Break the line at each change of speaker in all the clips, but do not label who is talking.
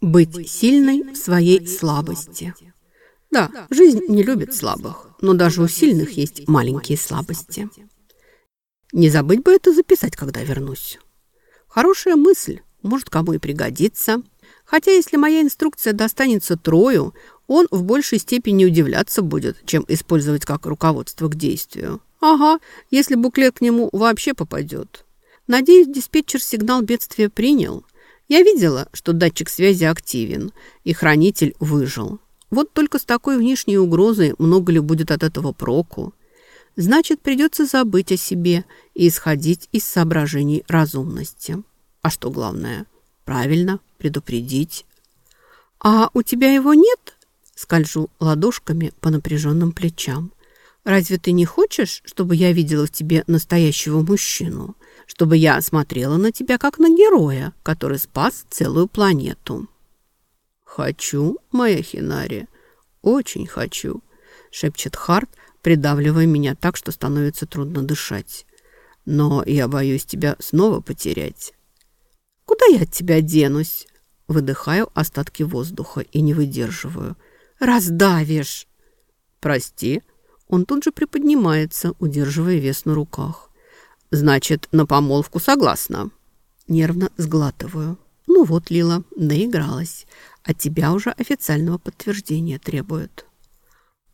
Быть сильной в своей слабости. Да, жизнь не любит слабых, но даже у сильных есть маленькие слабости. Не забыть бы это записать, когда вернусь. Хорошая мысль, может, кому и пригодится. Хотя, если моя инструкция достанется Трою, он в большей степени удивляться будет, чем использовать как руководство к действию. Ага, если буклет к нему вообще попадет. Надеюсь, диспетчер сигнал бедствия принял. Я видела, что датчик связи активен, и хранитель выжил. Вот только с такой внешней угрозой много ли будет от этого проку? Значит, придется забыть о себе и исходить из соображений разумности. А что главное? Правильно, предупредить. «А у тебя его нет?» Скольжу ладошками по напряженным плечам. «Разве ты не хочешь, чтобы я видела в тебе настоящего мужчину? Чтобы я смотрела на тебя как на героя, который спас целую планету?»
«Хочу, моя Хинари, очень хочу», — шепчет Харт, придавливая меня так, что становится трудно дышать. «Но я боюсь тебя снова потерять».
«Куда я от тебя денусь?» Выдыхаю остатки воздуха и не выдерживаю. «Раздавишь!»
«Прости».
Он тут же приподнимается, удерживая вес на руках.
«Значит, на помолвку согласна?»
Нервно сглатываю. «Ну вот, Лила, наигралась. От тебя уже официального подтверждения требуют».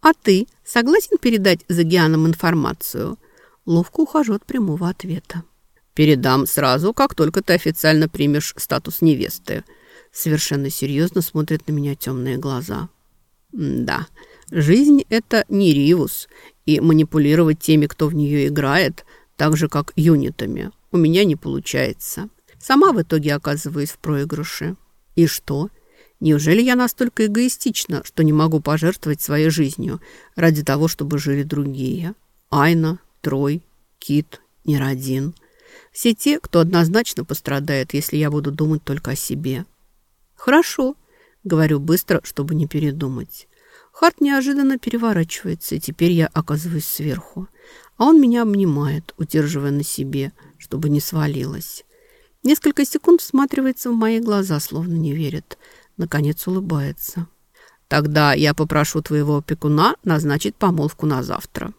«А ты согласен передать Загианам информацию?» Ловко ухожу от прямого ответа.
«Передам сразу, как только ты официально примешь статус невесты».
Совершенно серьезно смотрят на меня темные глаза.
«Да, жизнь – это не ривус, и манипулировать теми, кто в нее играет, так же, как юнитами, у меня не получается. Сама в итоге оказываюсь в проигрыше. И что?» Неужели я настолько эгоистична, что не могу пожертвовать своей жизнью ради того, чтобы жили другие? Айна, Трой, Кит, Неродин. Все те, кто однозначно пострадает, если я буду думать только о себе.
Хорошо, говорю быстро, чтобы не передумать. Харт неожиданно переворачивается, и теперь я оказываюсь сверху. А он меня обнимает, удерживая на себе, чтобы не свалилась. Несколько секунд всматривается в мои глаза, словно не верит – Наконец улыбается.
Тогда я попрошу твоего опекуна назначить помолвку на завтра.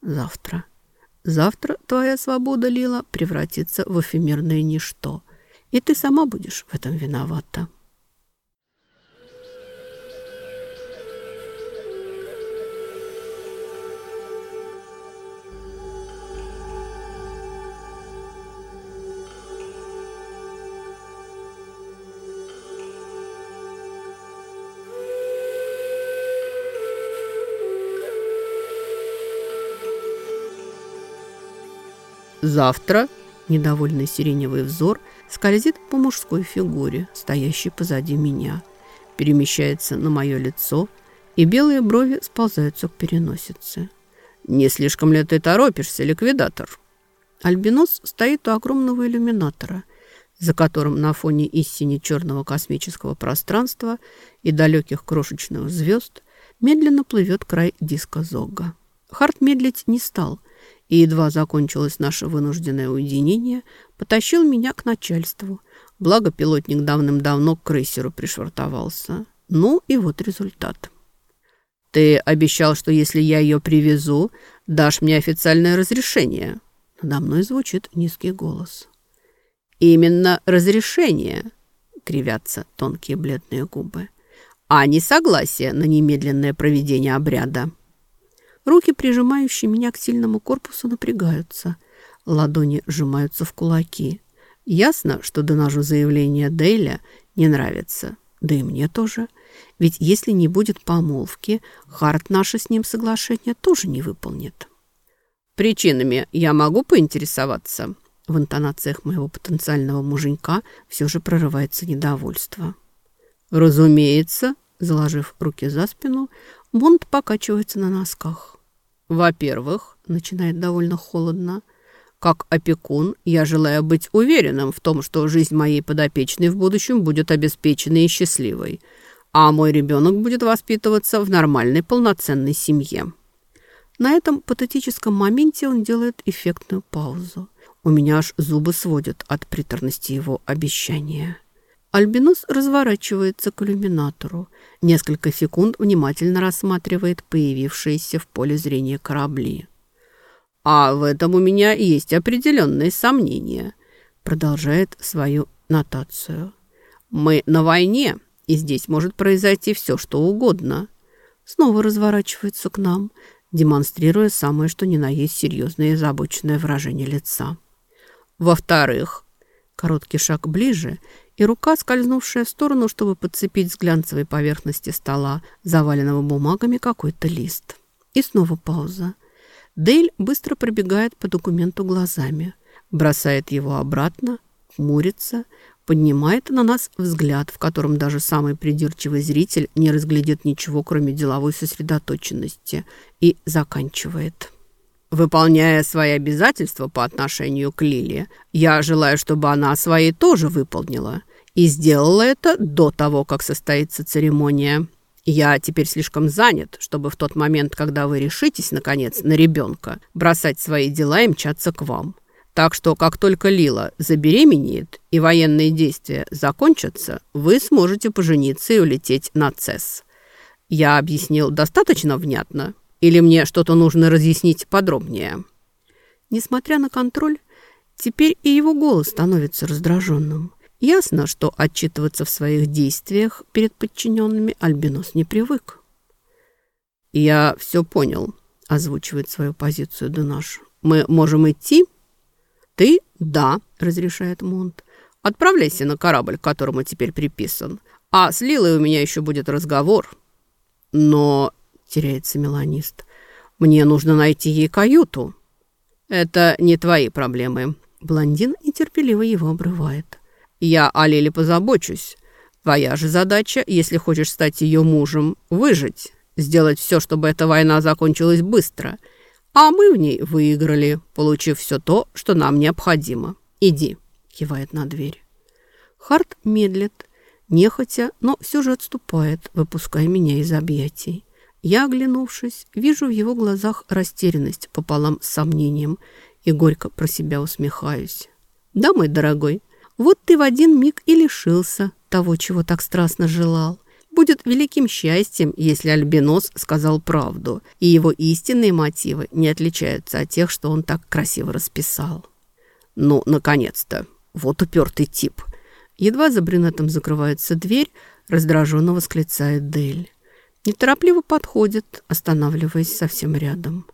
Завтра. Завтра твоя свобода, Лила, превратится в эфемерное ничто. И ты сама будешь в этом виновата.
Завтра
недовольный сиреневый взор скользит по мужской фигуре, стоящей позади меня, перемещается на мое лицо, и белые брови сползаются к переносице.
«Не слишком ли ты торопишься, ликвидатор?»
Альбинос стоит у огромного иллюминатора, за которым на фоне истине черного космического пространства и далеких крошечных звезд медленно плывет край диска Зога. Харт медлить не стал – и едва закончилось наше вынужденное уединение, потащил меня к начальству. Благо пилотник давным-давно к крейсеру пришвартовался. Ну и вот результат.
«Ты обещал, что если я ее привезу, дашь мне официальное разрешение?»
Надо мной звучит низкий голос.
«Именно разрешение», — кривятся тонкие бледные губы, «а не согласие на немедленное проведение обряда».
Руки, прижимающие меня к сильному корпусу, напрягаются. Ладони сжимаются в кулаки. Ясно, что доношу заявление Дейля не нравится. Да и мне тоже. Ведь если не будет помолвки, Харт наше с ним соглашение тоже не выполнит.
«Причинами я могу поинтересоваться?»
В интонациях моего потенциального муженька все же прорывается недовольство.
«Разумеется»,
заложив руки за спину, Бонд покачивается на носках.
«Во-первых, — начинает довольно холодно, — как опекун я желаю быть уверенным в том, что жизнь моей подопечной в будущем будет обеспеченной и счастливой, а мой ребенок будет воспитываться в нормальной полноценной семье».
На этом патетическом моменте он делает эффектную паузу. У меня аж зубы сводят от приторности его обещания.
Альбинос разворачивается к иллюминатору. Несколько секунд внимательно рассматривает появившиеся в поле зрения корабли. «А в этом у меня есть определенные сомнения», продолжает свою нотацию. «Мы на войне, и здесь может произойти все, что угодно». Снова разворачивается к нам, демонстрируя самое что ни на есть серьезное и озабоченное выражение лица. Во-вторых, короткий шаг ближе, и рука, скользнувшая в сторону, чтобы подцепить с глянцевой поверхности стола, заваленного бумагами, какой-то лист. И снова пауза. Дейль быстро пробегает по документу глазами, бросает его обратно, хмурится, поднимает на нас взгляд, в котором даже самый придирчивый зритель не разглядит ничего, кроме деловой сосредоточенности, и заканчивает. Выполняя свои обязательства по отношению к Лиле, я желаю, чтобы она свои тоже выполнила. И сделала это до того, как состоится церемония. Я теперь слишком занят, чтобы в тот момент, когда вы решитесь, наконец, на ребенка, бросать свои дела и мчаться к вам. Так что, как только Лила забеременеет и военные действия закончатся, вы сможете пожениться и улететь на ЦЕС. Я объяснил достаточно внятно? Или мне что-то нужно разъяснить подробнее?» Несмотря на контроль, теперь и его голос становится раздраженным. Ясно, что отчитываться в своих действиях перед подчиненными Альбинос не привык. «Я все понял», — озвучивает свою позицию Денаш. «Мы можем идти?» «Ты – да», – разрешает Монт. «Отправляйся на корабль, к которому теперь приписан. А с Лилой у меня еще будет разговор». «Но», – теряется меланист, – «мне нужно найти ей каюту». «Это не твои проблемы». Блондин нетерпеливо его обрывает. «Я о Лиле позабочусь. Твоя же задача, если хочешь стать ее мужем, выжить, сделать все, чтобы эта война закончилась быстро – а мы в ней выиграли, получив все то, что нам необходимо. Иди, кивает на дверь. Харт медлит, нехотя, но все же отступает, выпуская меня из объятий. Я, оглянувшись, вижу в его глазах растерянность пополам с сомнением и горько про себя усмехаюсь. «Да, мой дорогой, вот ты в один миг и лишился того, чего так страстно желал. Будет великим счастьем, если Альбинос сказал правду, и его истинные мотивы не отличаются от тех, что он так красиво расписал. Ну, наконец-то! Вот упертый тип! Едва за брюнетом закрывается дверь, раздраженно восклицает Дель. Неторопливо подходит, останавливаясь совсем рядом.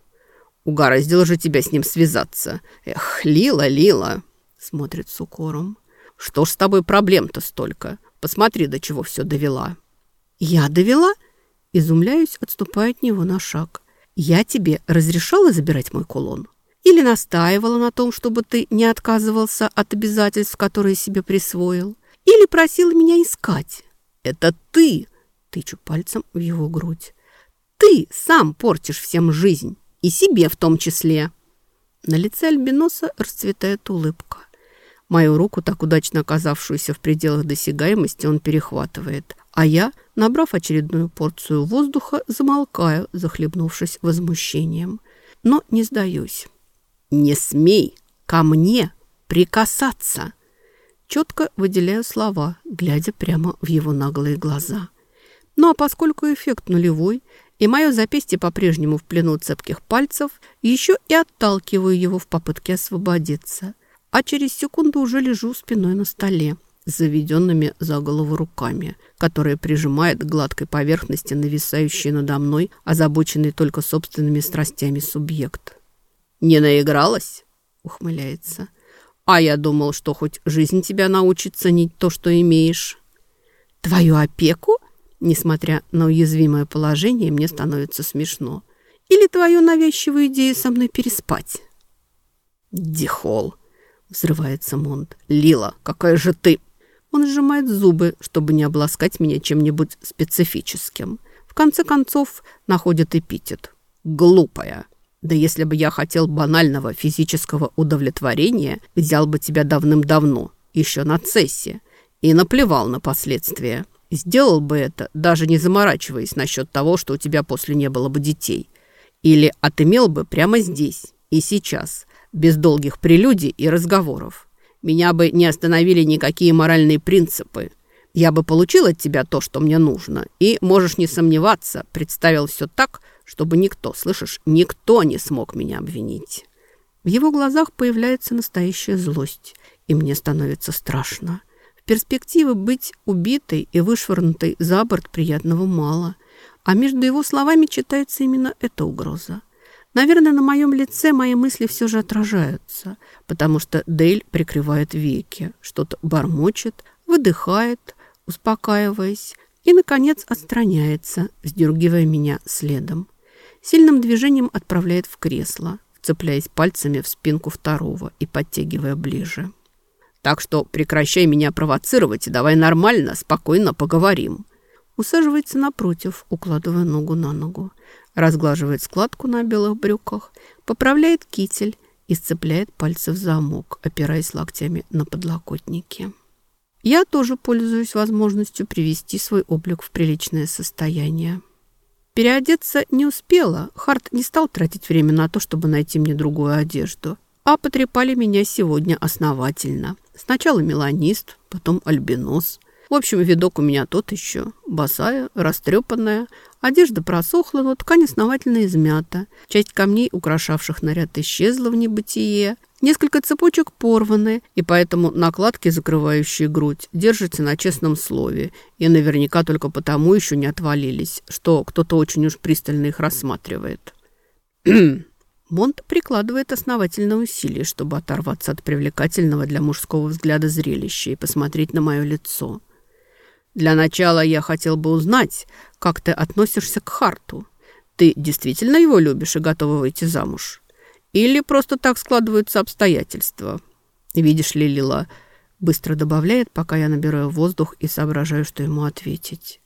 «Угораздило же тебя с ним связаться. Эх, Лила, Лила!» Смотрит с укором. «Что ж с тобой проблем-то столько? Посмотри, до чего все довела». «Я довела?» Изумляюсь, отступая от него на шаг. «Я тебе разрешала забирать мой кулон? Или настаивала на том, чтобы ты не отказывался от обязательств, которые себе присвоил? Или просила меня искать? Это ты!» Тычу пальцем в его грудь. «Ты сам портишь всем жизнь, и себе в том числе!» На лице Альбиноса расцветает улыбка. Мою руку, так удачно оказавшуюся в пределах досягаемости, он перехватывает. А я, набрав очередную порцию воздуха, замолкаю, захлебнувшись возмущением. Но не сдаюсь. «Не смей ко мне прикасаться!» Четко выделяю слова, глядя прямо в его наглые глаза. Ну а поскольку эффект нулевой, и мое запястье по-прежнему в плену цепких пальцев, еще и отталкиваю его в попытке освободиться а через секунду уже лежу спиной на столе с заведенными за голову руками, которые прижимает к гладкой поверхности нависающий надо мной, озабоченный только собственными страстями субъект. «Не наигралась?» — ухмыляется. «А я думал, что хоть жизнь тебя научит ценить то, что имеешь». «Твою опеку?» Несмотря на уязвимое положение, мне становится смешно. «Или твою навязчивую идею со мной переспать?» «Дихол!» Взрывается Монт. «Лила, какая же ты!» Он сжимает зубы, чтобы не обласкать меня чем-нибудь специфическим. В конце концов, находит эпитет. «Глупая!» Да если бы я хотел банального физического удовлетворения, взял бы тебя давным-давно, еще на цессе, и наплевал на последствия. Сделал бы это, даже не заморачиваясь насчет того, что у тебя после не было бы детей. Или отымел бы прямо здесь и сейчас, без долгих прелюдий и разговоров. Меня бы не остановили никакие моральные принципы. Я бы получил от тебя то, что мне нужно, и, можешь не сомневаться, представил все так, чтобы никто, слышишь, никто не смог меня обвинить».
В его глазах появляется настоящая злость, и мне становится страшно. В перспективе быть убитой и вышвырнутой за борт приятного мало, а между его словами читается именно эта угроза. Наверное, на моем лице мои мысли все же отражаются, потому что Дейль прикрывает веки, что-то бормочет, выдыхает, успокаиваясь, и, наконец, отстраняется, сдергивая меня следом. Сильным движением отправляет в кресло, цепляясь пальцами в спинку второго и подтягивая ближе.
«Так что прекращай меня провоцировать и давай нормально, спокойно поговорим».
Усаживается напротив, укладывая ногу на ногу. Разглаживает складку на белых брюках, поправляет китель и сцепляет пальцы в замок, опираясь локтями на подлокотники. Я тоже пользуюсь возможностью привести свой облик в приличное состояние. Переодеться не успела. Харт не стал тратить время на то, чтобы найти мне другую одежду. А потрепали меня сегодня основательно. Сначала меланист, потом альбинос. В общем, видок у меня тот еще. Босая, растрепанная. Одежда просохла, но ткань основательно измята. Часть камней, украшавших наряд, исчезла в небытие. Несколько цепочек порваны, и поэтому накладки, закрывающие грудь, держатся на честном слове. И наверняка только потому еще не отвалились, что кто-то очень уж пристально их рассматривает. Монт прикладывает основательное усилие, чтобы оторваться от привлекательного для мужского взгляда зрелища и посмотреть на мое лицо. «Для начала я хотел бы узнать, как ты относишься к Харту. Ты действительно его любишь и готова выйти замуж?» Или просто так складываются обстоятельства. Видишь ли, Лила, быстро добавляет, пока я набираю воздух и соображаю, что ему ответить.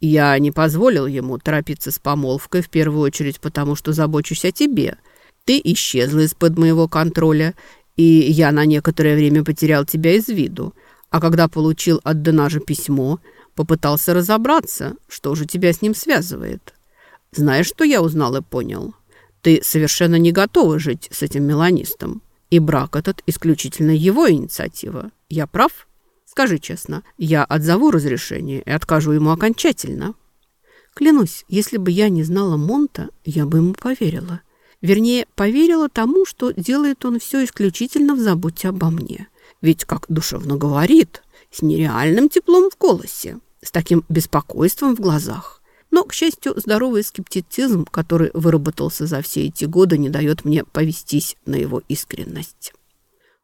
Я не позволил ему торопиться с помолвкой, в первую очередь потому, что забочусь о тебе. Ты исчезла из-под моего контроля, и я на некоторое время потерял тебя из виду. А когда получил от Денажа письмо, попытался разобраться, что же тебя с ним связывает. Знаешь, что я узнал и понял?» Ты совершенно не готова жить с этим меланистом. И брак этот исключительно его инициатива. Я прав? Скажи честно, я отзову разрешение и откажу ему окончательно. Клянусь, если бы я не знала Монта, я бы ему поверила. Вернее, поверила тому, что делает он все исключительно в заботе обо мне. Ведь, как душевно говорит, с нереальным теплом в голосе, с таким беспокойством в глазах. Но, к счастью, здоровый скептицизм, который выработался за все эти годы, не дает мне повестись на его искренность.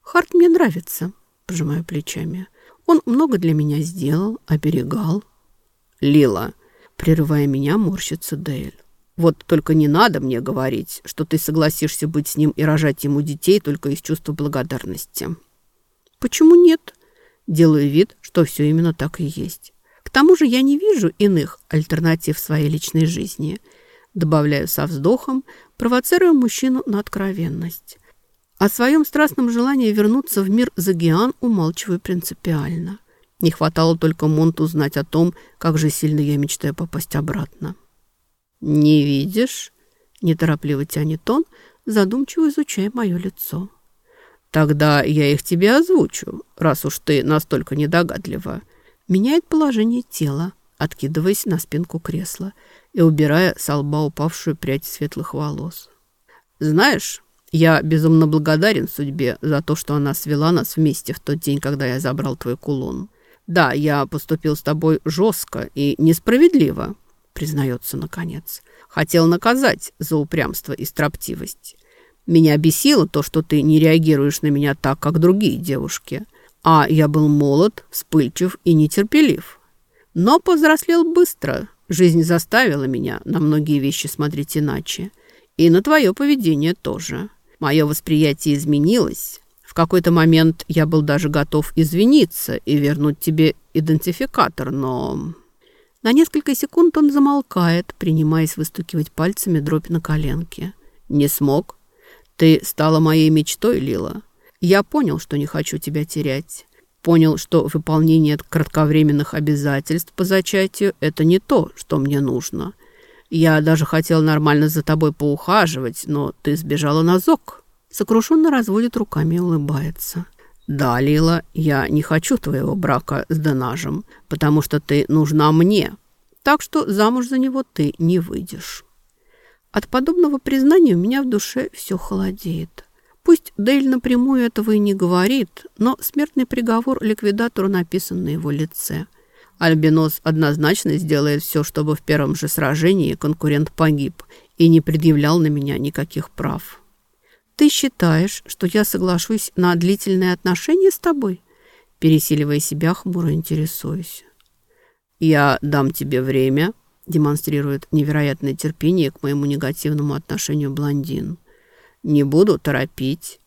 «Харт мне нравится», – пожимаю плечами. «Он много для меня сделал, оберегал».
«Лила», – прерывая меня, морщится Дейль. «Вот только не надо мне говорить, что ты согласишься быть с ним и рожать ему детей только из чувства благодарности».
«Почему нет?» Делаю вид, что все именно так и есть. К тому же я не вижу иных альтернатив в своей личной жизни. Добавляю со вздохом, провоцируя мужчину на откровенность. О своем страстном желании вернуться в мир Загиан умалчиваю принципиально. Не хватало только Монту знать о том, как же сильно я мечтаю попасть обратно.
«Не видишь?»
– неторопливо тянет он, задумчиво изучая мое лицо.
«Тогда я их тебе озвучу, раз уж ты настолько недогадлива.
Меняет положение тела, откидываясь на спинку кресла и убирая с лба упавшую прядь светлых волос.
«Знаешь, я безумно благодарен судьбе за то, что она свела нас вместе в тот день, когда я забрал твой кулон. Да, я поступил с тобой жестко и несправедливо, признается наконец. Хотел наказать за упрямство и строптивость. Меня бесило то, что ты не реагируешь на меня так, как другие девушки. А я был молод, вспыльчив и нетерпелив. Но повзрослел быстро. Жизнь заставила меня на многие вещи смотреть иначе. И на твое поведение тоже. Мое восприятие изменилось. В какой-то момент я был даже готов извиниться и вернуть тебе идентификатор, но...
На несколько секунд он замолкает, принимаясь выстукивать пальцами дробь на коленке.
«Не смог. Ты стала моей мечтой, Лила. Я понял, что не хочу тебя терять. Понял, что выполнение кратковременных обязательств по зачатию – это не то, что мне нужно. Я даже хотел нормально за тобой поухаживать, но ты сбежала на зок.
Сокрушенно разводит руками и улыбается.
«Да, Лила, я не хочу твоего брака с Денажем, потому что ты нужна мне, так что замуж за него ты не выйдешь». От подобного признания у меня в душе все холодеет. Пусть Дейль напрямую этого и не говорит, но смертный приговор ликвидатору написан на его лице. Альбинос однозначно сделает все, чтобы в первом же сражении конкурент погиб и не предъявлял на меня никаких прав. «Ты считаешь, что я соглашусь на длительные отношения с тобой?» Пересиливая себя, хмуро интересуюсь. «Я дам тебе время», — демонстрирует невероятное терпение к моему негативному отношению блондин. «Не буду торопить.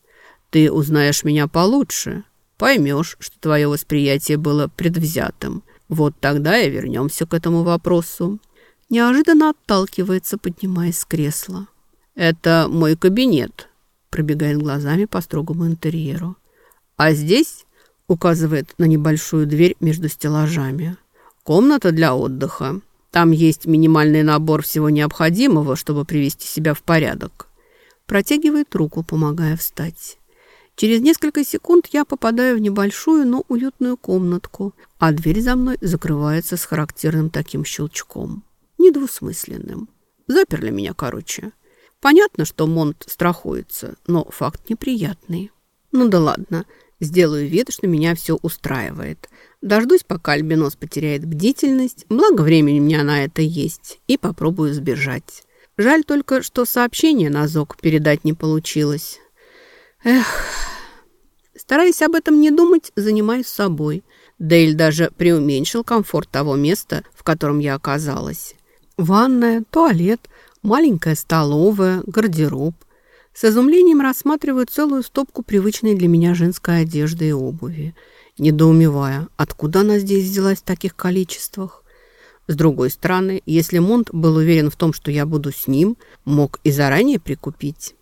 Ты узнаешь меня получше, поймешь, что твое восприятие было предвзятым. Вот тогда и вернемся к этому вопросу». Неожиданно отталкивается, поднимаясь с кресла. «Это мой кабинет», пробегает глазами по строгому интерьеру. А здесь указывает на небольшую дверь между стеллажами. Комната для отдыха. Там есть минимальный набор всего необходимого, чтобы привести себя в порядок. Протягивает руку, помогая встать. Через несколько секунд я попадаю в небольшую, но уютную комнатку, а дверь за мной закрывается с характерным таким щелчком. Недвусмысленным. Заперли меня, короче. Понятно, что Монт страхуется, но факт неприятный. Ну да ладно, сделаю вид, что меня все устраивает. Дождусь, пока Альбинос потеряет бдительность, благо времени у меня на это есть, и попробую сбежать. Жаль только, что сообщение на ЗОК передать не получилось. Эх, стараясь об этом не думать, занимаюсь собой. Дейль даже преуменьшил комфорт того места, в котором я оказалась. Ванная, туалет, Маленькая столовая, гардероб. С изумлением рассматриваю целую стопку привычной для меня женской одежды и обуви, недоумевая, откуда она здесь взялась в таких количествах. С другой стороны, если Монт был уверен в том, что я буду с ним, мог и заранее прикупить.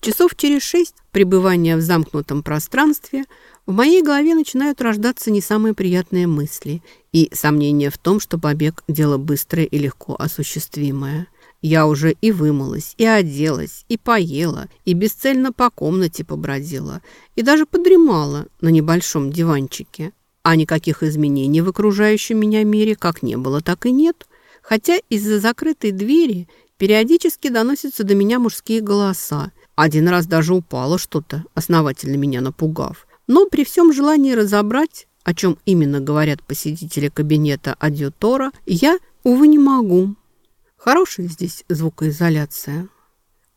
Часов через шесть пребывания в замкнутом пространстве в моей голове начинают рождаться не самые приятные мысли и сомнения в том, что побег – дело быстрое и легко осуществимое. Я уже и вымылась, и оделась, и поела, и бесцельно по комнате побродила, и даже подремала на небольшом диванчике. А никаких изменений в окружающем меня мире как не было, так и нет. Хотя из-за закрытой двери периодически доносятся до меня мужские голоса. Один раз даже упало что-то, основательно меня напугав. Но при всем желании разобрать, о чем именно говорят посетители кабинета адъютора, я, увы, не могу. Хорошая здесь звукоизоляция.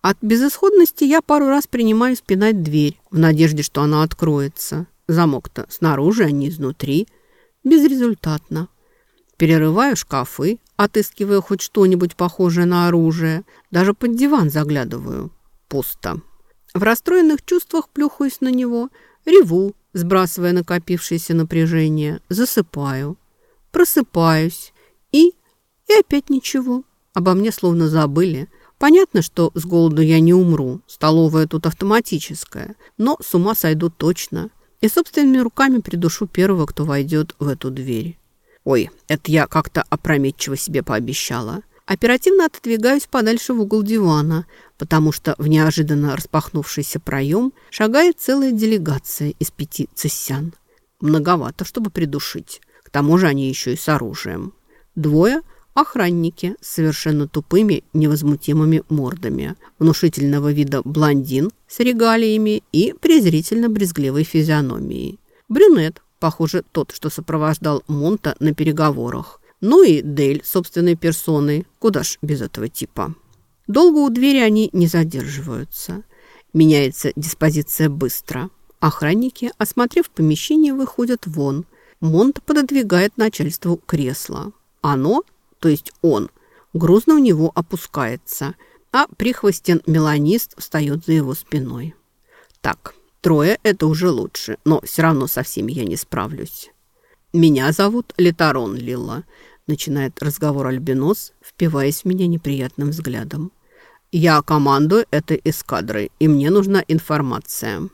От безысходности я пару раз принимаю спинать дверь в надежде, что она откроется. Замок-то снаружи, а не изнутри. Безрезультатно. Перерываю шкафы, отыскивая хоть что-нибудь похожее на оружие. Даже под диван заглядываю. Пусто. В расстроенных чувствах плюхаюсь на него, реву, сбрасывая накопившееся напряжение, засыпаю. Просыпаюсь и... и опять ничего. Обо мне словно забыли. Понятно, что с голоду я не умру. Столовая тут автоматическая. Но с ума сойду точно. И собственными руками придушу первого, кто войдет в эту дверь. Ой, это я как-то опрометчиво себе пообещала. Оперативно отодвигаюсь подальше в угол дивана, потому что в неожиданно распахнувшийся проем шагает целая делегация из пяти цессян. Многовато, чтобы придушить. К тому же они еще и с оружием. Двое – Охранники с совершенно тупыми, невозмутимыми мордами. Внушительного вида блондин с регалиями и презрительно-брезгливой физиономией. Брюнет, похоже, тот, что сопровождал Монта на переговорах. Ну и Дель собственной персоной. Куда ж без этого типа. Долго у двери они не задерживаются. Меняется диспозиция быстро. Охранники, осмотрев помещение, выходят вон. Монт пододвигает начальству кресло. Оно то есть он, грузно у него опускается, а прихвостен меланист встает за его спиной. Так, трое – это уже лучше, но все равно со всеми я не справлюсь. «Меня зовут Литарон Лилла», – начинает разговор Альбинос, впиваясь в меня неприятным взглядом. «Я командую этой эскадрой, и мне нужна информация».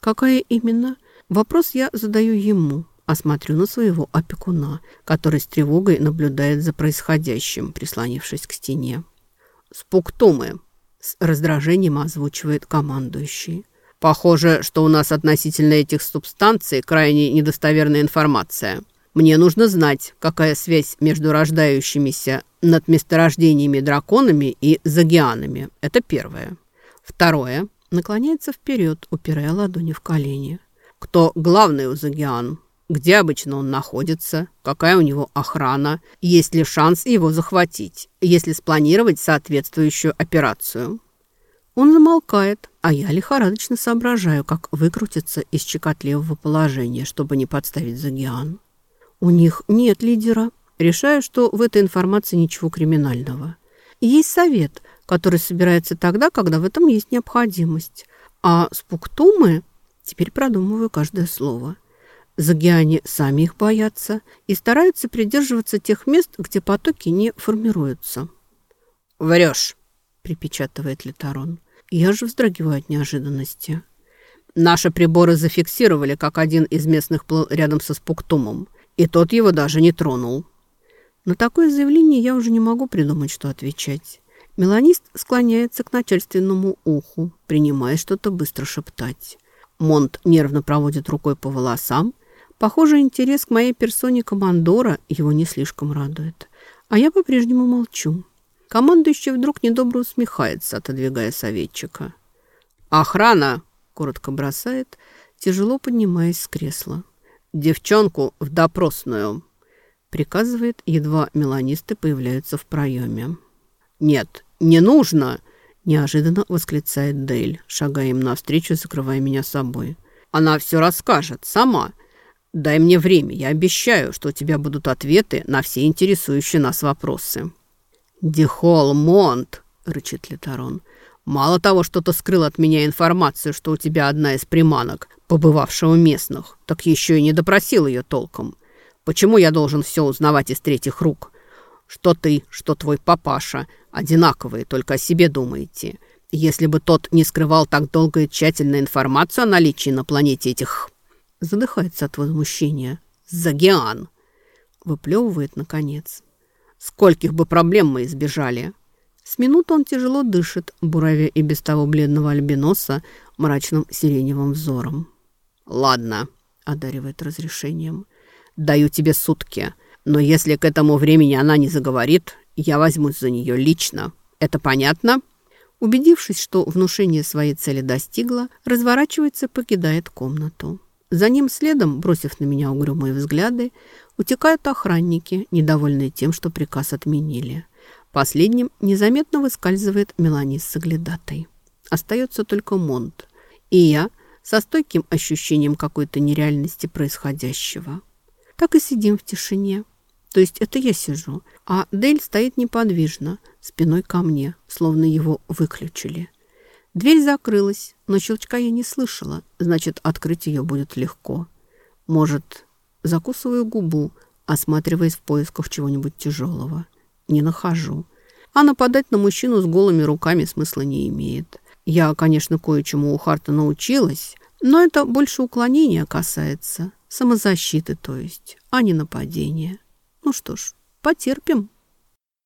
«Какая именно?» Вопрос я задаю ему а смотрю на своего опекуна, который с тревогой наблюдает за происходящим, прислонившись к стене. «Спуктумы!» – с раздражением озвучивает командующий. Похоже, что у нас относительно этих субстанций крайне недостоверная информация. Мне нужно знать, какая связь между рождающимися над месторождениями драконами и загианами. Это первое. Второе. Наклоняется вперед, упирая ладони в колени. Кто главный у Загиан? Где обычно он находится? Какая у него охрана? Есть ли шанс его захватить? Если спланировать соответствующую операцию? Он замолкает, а я лихорадочно соображаю, как выкрутиться из чекотливого положения, чтобы не подставить Загиан. У них нет лидера. Решаю, что в этой информации ничего криминального. Есть совет, который собирается тогда, когда в этом есть необходимость. А спуктумы... Теперь продумываю каждое слово. Загиане сами их боятся и стараются придерживаться тех мест, где потоки не формируются. «Врешь», — припечатывает Литарон. Я же вздрагиваю от неожиданности. Наши приборы зафиксировали, как один из местных плыл рядом со спуктумом, и тот его даже не тронул. На такое заявление я уже не могу придумать, что отвечать. Меланист склоняется к начальственному уху, принимая что-то быстро шептать. Монт нервно проводит рукой по волосам. Похоже, интерес к моей персоне командора его не слишком радует. А я по-прежнему молчу. Командующий вдруг недобро усмехается, отодвигая советчика. «Охрана!» — коротко бросает, тяжело поднимаясь с кресла. «Девчонку в допросную!» — приказывает, едва меланисты появляются в проеме. «Нет, не нужно!» – неожиданно восклицает Дейль, шагая им навстречу, закрывая меня собой. «Она все расскажет, сама. Дай мне время, я обещаю, что у тебя будут ответы на все интересующие нас вопросы». «Дихол Монт!» – рычит Литарон. «Мало того, что ты скрыл от меня информацию, что у тебя одна из приманок, побывавшего местных, так еще и не допросил ее толком. Почему я должен все узнавать из третьих рук?» что ты, что твой папаша одинаковые, только о себе думаете. Если бы тот не скрывал так долго и тщательно информацию о наличии на планете этих... Задыхается от возмущения. Загиан. Выплевывает, наконец. Скольких бы проблем мы избежали. С минуты он тяжело дышит, буравя и без того бледного альбиноса мрачным сиреневым взором. «Ладно», — одаривает разрешением. «Даю тебе сутки». Но если к этому времени она не заговорит, я возьмусь за нее лично. Это понятно?» Убедившись, что внушение своей цели достигло, разворачивается, покидает комнату. За ним следом, бросив на меня угрюмые взгляды, утекают охранники, недовольные тем, что приказ отменили. Последним незаметно выскальзывает Мелани с соглядатой. Остается только Монт. И я со стойким ощущением какой-то нереальности происходящего. Так и сидим в тишине, то есть это я сижу, а Дель стоит неподвижно, спиной ко мне, словно его выключили. Дверь закрылась, но щелчка я не слышала, значит, открыть ее будет легко. Может, закусываю губу, осматриваясь в поисках чего-нибудь тяжелого. Не нахожу. А нападать на мужчину с голыми руками смысла не имеет. Я, конечно, кое-чему у Харта научилась, но это больше уклонения касается, самозащиты, то есть, а не нападения. Ну что ж, потерпим.